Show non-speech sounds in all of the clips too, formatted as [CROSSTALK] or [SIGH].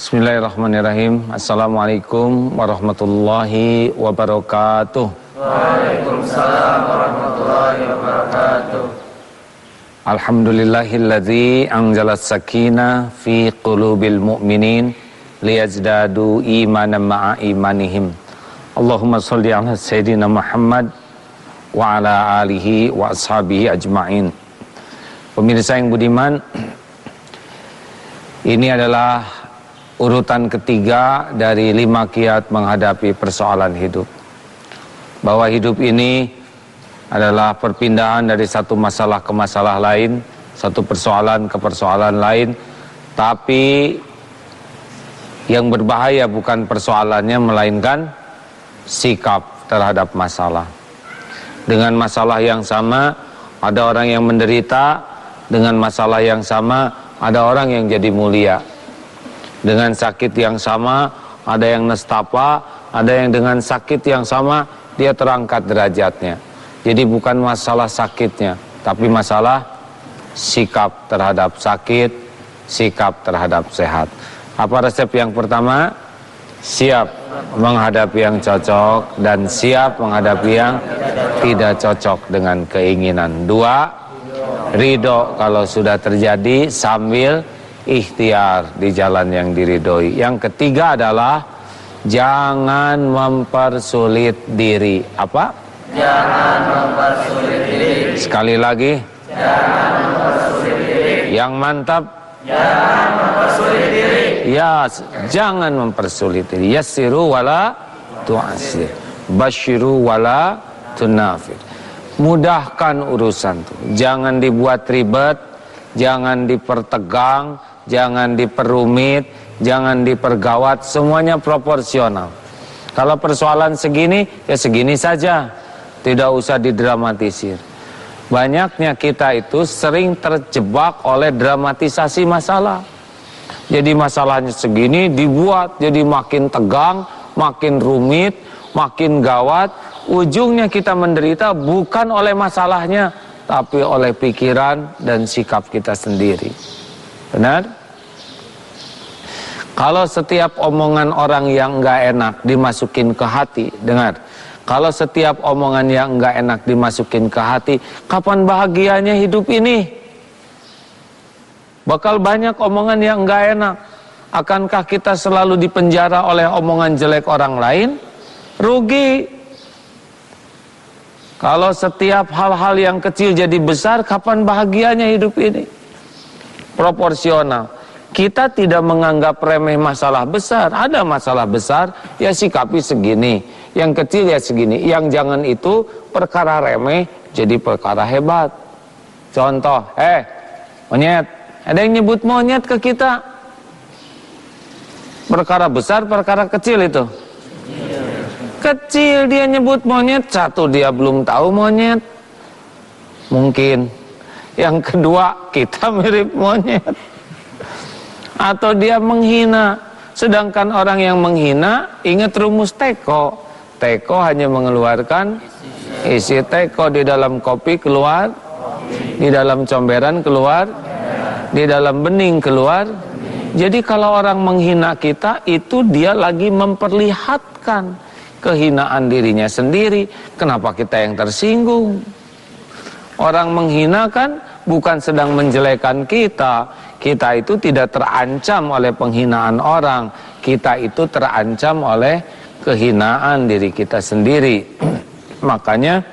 Bismillahirrahmanirrahim. Assalamualaikum warahmatullahi wabarakatuh. Waalaikumsalam warahmatullahi wabarakatuh. Alhamdulillahilladzi anzala sakina fi qulubil mu'minin liyazdadu imanan ma'a imanihim. Allahumma salli ala sayyidina Muhammad wa ala alihi wa ashabihi ajma'in. Pemirsa yang budiman, [CLEARS THROAT] ini adalah urutan ketiga dari lima kiat menghadapi persoalan hidup. Bahwa hidup ini adalah perpindahan dari satu masalah ke masalah lain, satu persoalan ke persoalan lain, tapi yang berbahaya bukan persoalannya melainkan sikap terhadap masalah. Dengan masalah yang sama, ada orang yang menderita, dengan masalah yang sama, ada orang yang jadi mulia dengan sakit yang sama, ada yang nestapa, ada yang dengan sakit yang sama dia terangkat derajatnya. Jadi bukan masalah sakitnya, tapi masalah sikap terhadap sakit, sikap terhadap sehat. Apa resep yang pertama? Siap menghadapi yang cocok dan siap menghadapi yang tidak cocok dengan keinginan. Dua, ridho kalau sudah terjadi sambil ikhtiar di jalan yang diridhoi. Yang ketiga adalah jangan mempersulit diri. Apa? Jangan mempersulit diri. Sekali lagi. Jangan mempersulit diri. Yang mantap. Jangan mempersulit diri. Ya, jangan mempersulit diri. Yassiru wala tu'asir. Basyiru wala tunafir. Mudahkan urusan tuh. Jangan dibuat ribet, jangan dipertegang, jangan diperumit, jangan dipergawat, semuanya proporsional. Kalau persoalan segini, ya segini saja. Tidak usah didramatisir. Banyaknya kita itu sering terjebak oleh dramatisasi masalah. Jadi masalahnya segini dibuat jadi makin tegang, makin rumit, makin gawat. Ujungnya kita menderita bukan oleh masalahnya, tapi oleh pikiran dan sikap kita sendiri. Benar? Kalau setiap omongan orang yang enggak enak dimasukin ke hati, dengar. Kalau setiap omongan yang enggak enak dimasukin ke hati, kapan bahagianya hidup ini? Bakal banyak omongan yang enggak enak. Akankah kita selalu dipenjara oleh omongan jelek orang lain? Rugi. Kalau setiap hal-hal yang kecil jadi besar, kapan bahagianya hidup ini? Proporsional. Kita tidak menganggap remeh masalah besar. Ada masalah besar, ya sikapi segini. Yang kecil ya segini. Yang jangan itu perkara remeh jadi perkara hebat. Contoh, eh monyet. Ada yang nyebut monyet ke kita. Perkara besar, perkara kecil itu. Kecil dia nyebut monyet, satu dia belum tahu monyet. Mungkin. Yang kedua, kita [LAUGHS] mirip monyet atau dia menghina. Sedangkan orang yang menghina ingat rumus teko. Teko hanya mengeluarkan isi teko di dalam kopi keluar, di dalam comberan keluar, di dalam bening keluar. Jadi kalau orang menghina kita itu dia lagi memperlihatkan kehinaan dirinya sendiri. Kenapa kita yang tersinggung? Orang menghina kan bukan sedang menjelekan kita, kita itu tidak terancam oleh penghinaan orang, kita itu terancam oleh kehinaan diri kita sendiri. [CLEARS THROAT] Makanya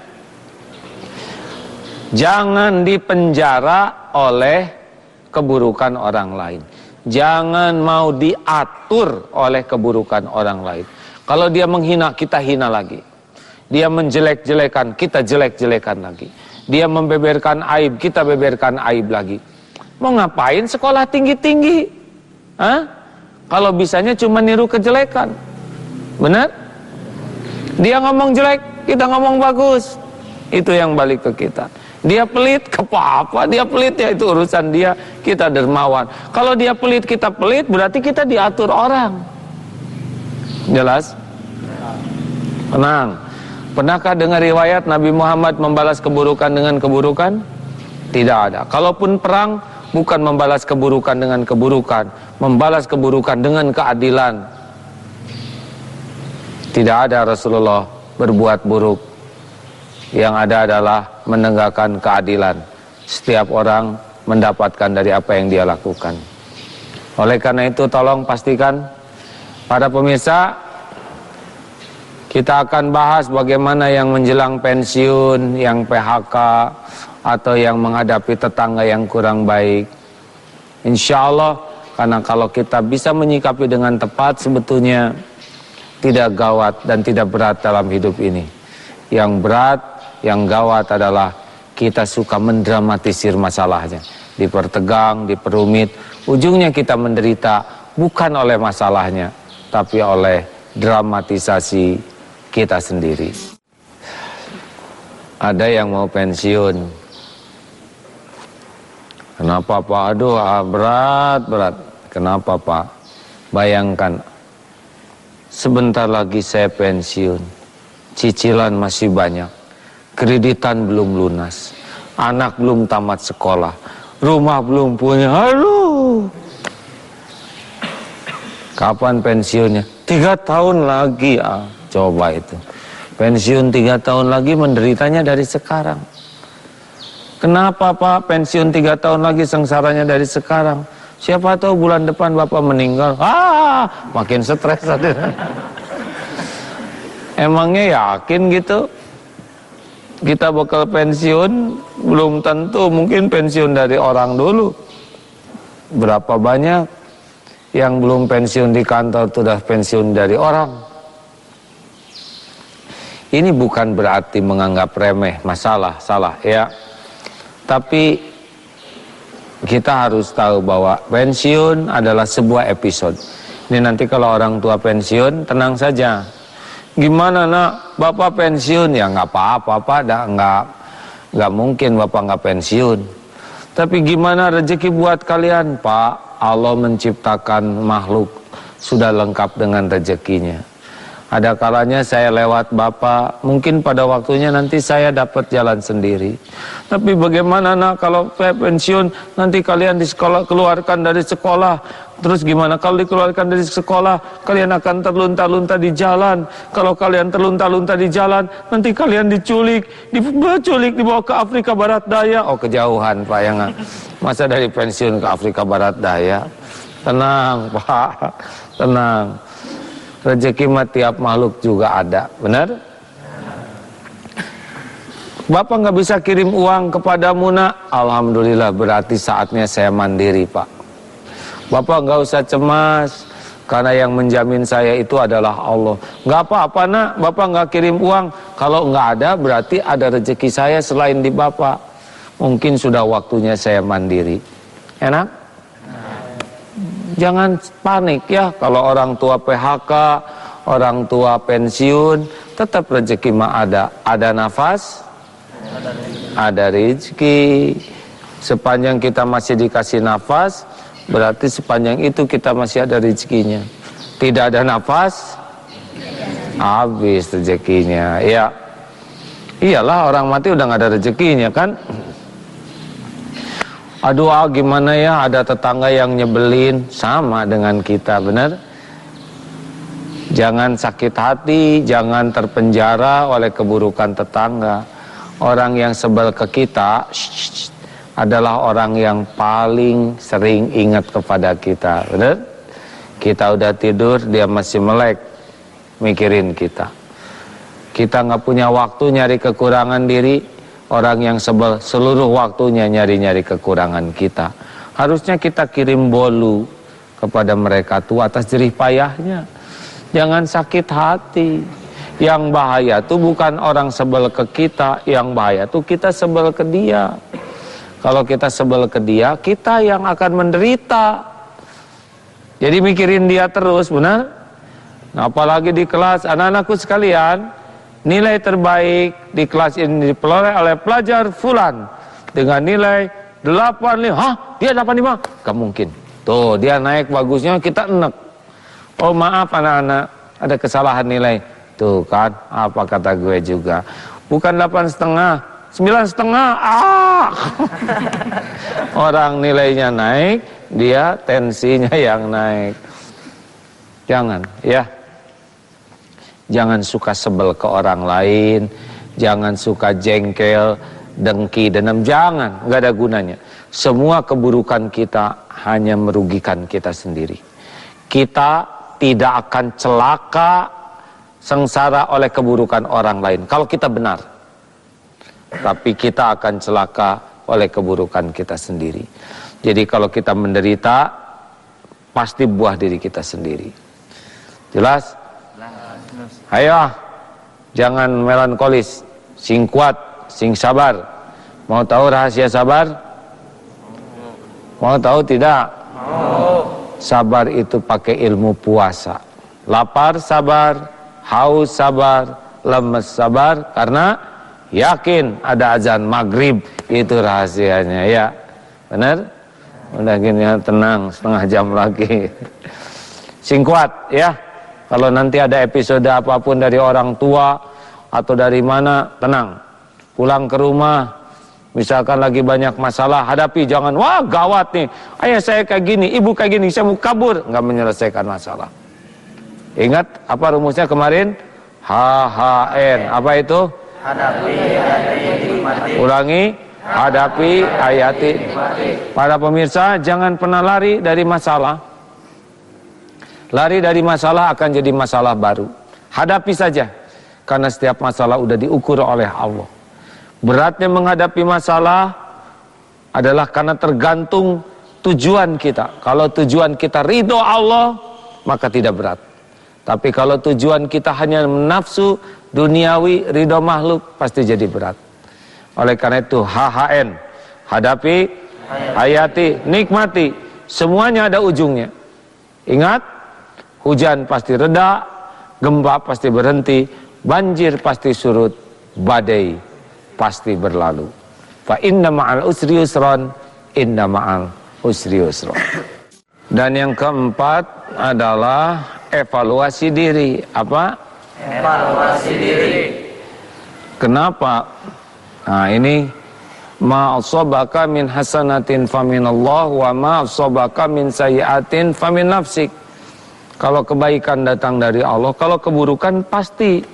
jangan dipenjara oleh keburukan orang lain. Jangan mau diatur oleh keburukan orang lain. Kalau dia menghina, kita hina lagi. Dia menjelek-jelekan, kita jelek-jelekan lagi. Dia membeberkan aib, kita beberkan aib lagi. Mau ngapain sekolah tinggi-tinggi? Hah? Kalau bisanya cuma niru kejelekan. Benar? Dia ngomong jelek, kita ngomong bagus. Itu yang balik ke kita. Dia pelit, [LAUGHS] ke apa? Dia pelit ya itu urusan dia. Kita dermawan. Kalau dia pelit, kita pelit, berarti kita diatur orang. Jelas? Tenang. Pernahkah dengar riwayat Nabi Muhammad membalas keburukan dengan keburukan? Tidak ada. Kalaupun perang, bukan membalas keburukan dengan keburukan, membalas keburukan dengan keadilan. Tidak ada Rasulullah berbuat buruk. Yang ada adalah menegakkan keadilan. Setiap orang mendapatkan dari apa yang dia lakukan. Oleh karena itu tolong pastikan para pemirsa kita akan bahas bagaimana yang menjelang pensiun, yang PHK atau yang menghadapi tetangga yang kurang baik. Insya Allah karena kalau kita bisa menyikapi dengan tepat sebetulnya tidak gawat dan tidak berat dalam hidup ini. Yang berat, yang gawat adalah kita suka mendramatisir masalahnya. Dipertegang, diperumit, ujungnya kita menderita bukan oleh masalahnya, tapi oleh dramatisasi kita sendiri. Ada yang mau pensiun. Kenapa Pak? Aduh, ah, berat, berat. Kenapa Pak? Bayangkan, sebentar lagi saya pensiun, cicilan masih banyak, kreditan belum lunas, anak belum tamat sekolah, rumah belum punya, aduh. Kapan pensiunnya? Tiga tahun lagi, ah, coba itu. Pensiun tiga tahun lagi menderitanya dari sekarang. Kenapa Pak pensiun tiga tahun lagi sengsaranya dari sekarang? Siapa tahu bulan depan Bapak meninggal. Ah, makin stres Emangnya yakin gitu? Kita bakal pensiun belum tentu mungkin pensiun dari orang dulu. Berapa banyak yang belum pensiun di kantor sudah pensiun dari orang. Ini bukan berarti menganggap remeh masalah, salah ya. Tapi kita harus tahu bahwa pensiun adalah sebuah episode. Ini nanti kalau orang tua pensiun, tenang saja. Gimana nak, bapak pensiun ya nggak apa-apa, pak, nggak nggak mungkin bapak nggak pensiun. Tapi gimana rezeki buat kalian, pak? Allah menciptakan makhluk sudah lengkap dengan rezekinya. Ada kalanya saya lewat Bapak, mungkin pada waktunya nanti saya dapat jalan sendiri. Tapi bagaimana nak kalau saya pensiun, nanti kalian di sekolah keluarkan dari sekolah. Terus gimana kalau dikeluarkan dari sekolah, kalian akan terlunta-lunta di jalan. Kalau kalian terlunta-lunta di jalan, nanti kalian diculik, diculik dibawa ke Afrika Barat Daya. Oh kejauhan Pak yang masa dari pensiun ke Afrika Barat Daya. Tenang Pak, tenang. Rezeki mah tiap makhluk juga ada, benar? Bapak nggak bisa kirim uang kepada Muna, Alhamdulillah berarti saatnya saya mandiri Pak. Bapak nggak usah cemas, karena yang menjamin saya itu adalah Allah. Nggak apa-apa nak, Bapak nggak kirim uang. Kalau nggak ada berarti ada rezeki saya selain di Bapak. Mungkin sudah waktunya saya mandiri. Enak? Jangan panik ya kalau orang tua PHK, orang tua pensiun, tetap rezeki mah ada. Ada nafas, ada rezeki. Sepanjang kita masih dikasih nafas, berarti sepanjang itu kita masih ada rezekinya. Tidak ada nafas, habis rezekinya. Ya, iyalah orang mati udah nggak ada rezekinya kan. Aduh ah, gimana ya ada tetangga yang nyebelin sama dengan kita benar Jangan sakit hati, jangan terpenjara oleh keburukan tetangga. Orang yang sebel ke kita shh, adalah orang yang paling sering ingat kepada kita, benar? Kita udah tidur, dia masih melek mikirin kita. Kita nggak punya waktu nyari kekurangan diri, Orang yang sebel seluruh waktunya nyari-nyari kekurangan kita. Harusnya kita kirim bolu kepada mereka tuh atas jerih payahnya. Jangan sakit hati. Yang bahaya tuh bukan orang sebel ke kita, yang bahaya tuh kita sebel ke dia. Kalau kita sebel ke dia, kita yang akan menderita. Jadi mikirin dia terus, benar? Nah, apalagi di kelas anak-anakku sekalian, nilai terbaik di kelas ini diperoleh oleh pelajar Fulan dengan nilai 85. Hah? Dia 85? Gak mungkin. Tuh, dia naik bagusnya kita enek. Oh maaf anak-anak, ada kesalahan nilai. Tuh kan, apa kata gue juga. Bukan 8 setengah, 9 setengah. Ah! [LAUGHS] Orang nilainya naik, dia tensinya yang naik. Jangan, ya. Jangan suka sebel ke orang lain, jangan suka jengkel, dengki, dendam, jangan, nggak ada gunanya. Semua keburukan kita hanya merugikan kita sendiri. Kita tidak akan celaka sengsara oleh keburukan orang lain kalau kita benar. Tapi kita akan celaka oleh keburukan kita sendiri. Jadi kalau kita menderita pasti buah diri kita sendiri. Jelas? Ayo, jangan melankolis, sing kuat, sing sabar. Mau tahu rahasia sabar? Mau tahu tidak? Mau. Sabar itu pakai ilmu puasa. Lapar sabar, haus sabar, lemes sabar karena yakin ada azan maghrib itu rahasianya ya. Benar? Udah gini tenang setengah jam lagi. [LAUGHS] Singkuat ya. Kalau nanti ada episode apa pun dari orang tua atau dari mana, tenang. Pulang ke rumah, Misalkan lagi banyak masalah, hadapi jangan wah gawat nih. Ayah saya kayak gini, ibu kayak gini, saya mau kabur, nggak menyelesaikan masalah. Ingat apa rumusnya kemarin? HHN. Apa itu? Hadapi, nikmati. Ulangi, hadapi, hayati. Para pemirsa, jangan pernah lari dari masalah. Lari dari masalah akan jadi masalah baru. Hadapi saja. Karena setiap masalah udah diukur oleh Allah. Beratnya menghadapi masalah adalah karena tergantung tujuan kita. Kalau tujuan kita ridho Allah, maka tidak berat. Tapi kalau tujuan kita hanya nafsu, duniawi, ridho makhluk, pasti jadi berat. Oleh karena itu, HHN, hadapi, hayati, nikmati, semuanya ada ujungnya. Ingat, hujan pasti reda, gempa pasti berhenti, banjir pasti surut, badai pasti berlalu. Fa inna ma'al usri yusran, inna ma'al usri yusran. Dan yang keempat adalah evaluasi diri. Apa? Evaluasi diri. Kenapa? Nah, ini ma asabaka min hasanatin faminallah wa ma asabaka min sayiatin famin nafsik. Kalau kebaikan datang dari Allah, kalau keburukan pasti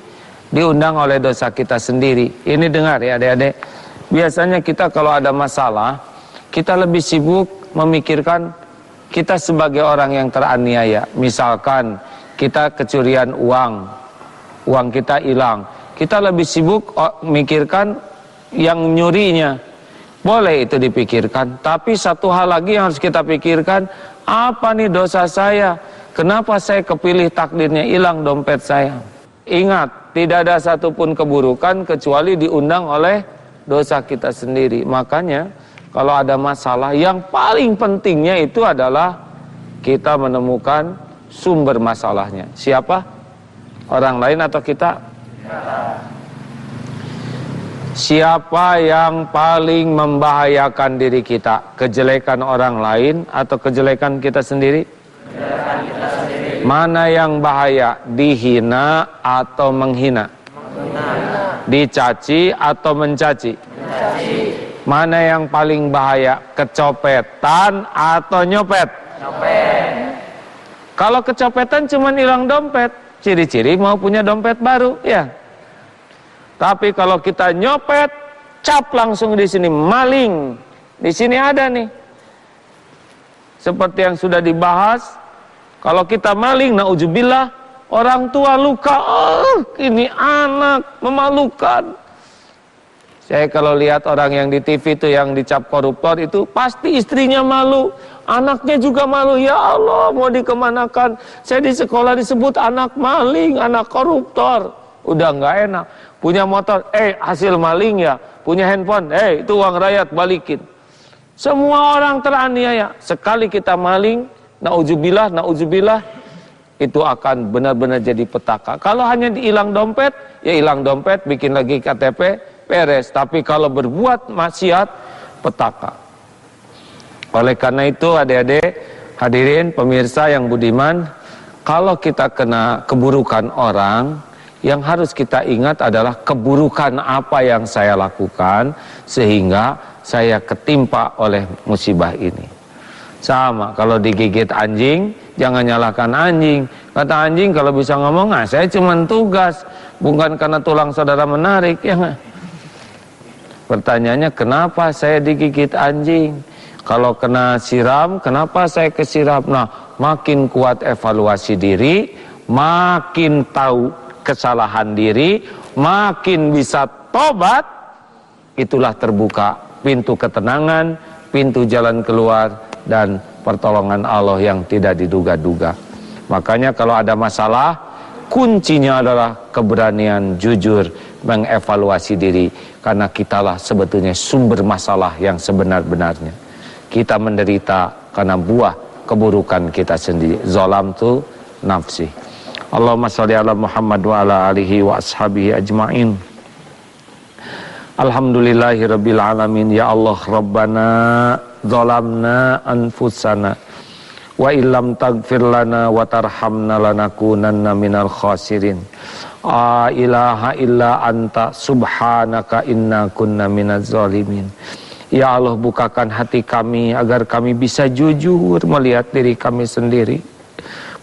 diundang oleh dosa kita sendiri. Ini dengar ya adik-adik. Biasanya kita kalau ada masalah, kita lebih sibuk memikirkan kita sebagai orang yang teraniaya. Misalkan kita kecurian uang, uang kita hilang. Kita lebih sibuk memikirkan yang nyurinya. Boleh itu dipikirkan, tapi satu hal lagi yang harus kita pikirkan, apa nih dosa saya? Kenapa saya kepilih takdirnya hilang dompet saya? Ingat, tidak ada satupun keburukan kecuali diundang oleh dosa kita sendiri. Makanya kalau ada masalah yang paling pentingnya itu adalah kita menemukan sumber masalahnya. Siapa? Orang lain atau kita? Siapa yang paling membahayakan diri kita? Kejelekan orang lain atau kejelekan kita sendiri? Mana yang bahaya? Dihina atau menghina? Menghina. Dicaci atau mencaci? Mencaci. Mana yang paling bahaya? Kecopetan atau nyopet? Nyopet. Kalau kecopetan cuma hilang dompet, ciri-ciri mau punya dompet baru, ya. Tapi kalau kita nyopet, cap langsung di sini maling. Di sini ada nih. Seperti yang sudah dibahas, kalau kita maling, nauzubillah, orang tua luka, oh, ini anak memalukan. Saya kalau lihat orang yang di TV itu yang dicap koruptor itu pasti istrinya malu, anaknya juga malu. Ya Allah, mau dikemanakan? Saya di sekolah disebut anak maling, anak koruptor. Udah nggak enak. Punya motor, eh hasil maling ya. Punya handphone, eh itu uang rakyat balikin. Semua orang teraniaya. Sekali kita maling, Nauzubillah, nauzubillah itu akan benar-benar jadi petaka. Kalau hanya hilang dompet, ya hilang dompet, bikin lagi KTP, peres. Tapi kalau berbuat maksiat, petaka. Oleh karena itu adik-adik, hadirin, pemirsa yang budiman, kalau kita kena keburukan orang, yang harus kita ingat adalah keburukan apa yang saya lakukan sehingga saya ketimpa oleh musibah ini. Sama, kalau digigit anjing, jangan nyalahkan anjing. Kata anjing kalau bisa ngomong, ah saya cuma tugas, bukan karena tulang saudara menarik. ya Pertanyaannya, kenapa saya digigit anjing? Kalau kena siram, kenapa saya kesiram? Nah, makin kuat evaluasi diri, makin tahu kesalahan diri, makin bisa tobat, itulah terbuka pintu ketenangan, pintu jalan keluar, dan pertolongan Allah yang tidak diduga-duga. Makanya kalau ada masalah, kuncinya adalah keberanian jujur mengevaluasi diri karena kitalah sebetulnya sumber masalah yang sebenar-benarnya. Kita menderita karena buah keburukan kita sendiri. Zolam tu nafsi. Allahumma salli ala Muhammad wa ala alihi wa ashabihi ajma'in. Alhamdulillahi rabbil alamin. Ya Allah Rabbana zalamna anfusana wa illam tagfir lana wa tarhamna lanakunanna minal khasirin a ilaha illa anta subhanaka inna kunna minaz zalimin Ya Allah bukakan hati kami agar kami bisa jujur melihat diri kami sendiri.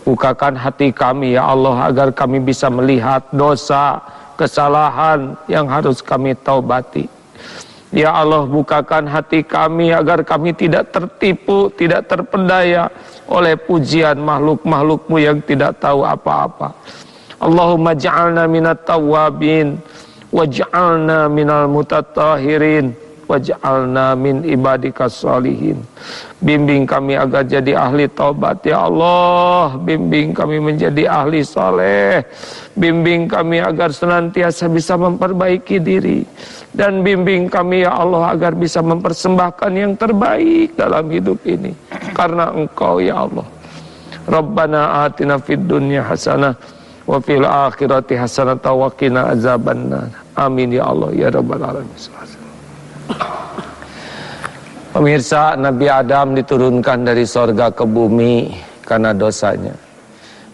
Bukakan hati kami ya Allah agar kami bisa melihat dosa, kesalahan yang harus kami taubati. Ya Allah bukakan hati kami agar kami tidak tertipu, tidak terpedaya oleh pujian makhluk-makhlukmu yang tidak tahu apa-apa. Allahumma ja'alna minat tawabin, waj'alna minal mutatahirin, waj'alna min ibadika salihin. Bimbing kami agar jadi ahli taubat ya Allah, bimbing kami menjadi ahli saleh. Bimbing kami agar senantiasa bisa memperbaiki diri dan bimbing kami ya Allah agar bisa mempersembahkan yang terbaik dalam hidup ini karena Engkau ya Allah. Rabbana atina fid dunya hasanah wa fil akhirati hasanah wa qina azabannar. Amin ya Allah ya rabbal alamin. Pemirsa Nabi Adam diturunkan dari sorga ke bumi karena dosanya.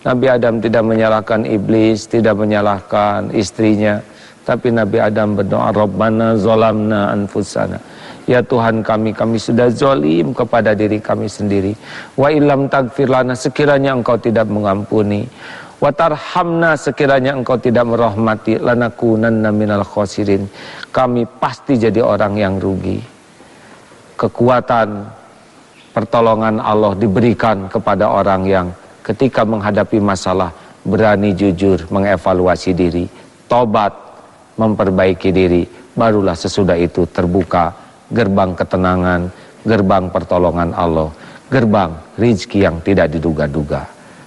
Nabi Adam tidak menyalahkan iblis, tidak menyalahkan istrinya tapi Nabi Adam berdoa, Rabbana zolamna anfusana. Ya Tuhan kami, kami sudah zolim kepada diri kami sendiri. Wa ilam tagfir lana, sekiranya engkau tidak mengampuni. Wa tarhamna, sekiranya engkau tidak merahmati. Lanakunanna minal khosirin. Kami pasti jadi orang yang rugi. Kekuatan pertolongan Allah diberikan kepada orang yang ketika menghadapi masalah berani jujur mengevaluasi diri, tobat memperbaiki diri, barulah sesudah itu terbuka gerbang ketenangan, gerbang pertolongan Allah, gerbang rizki yang tidak diduga-duga.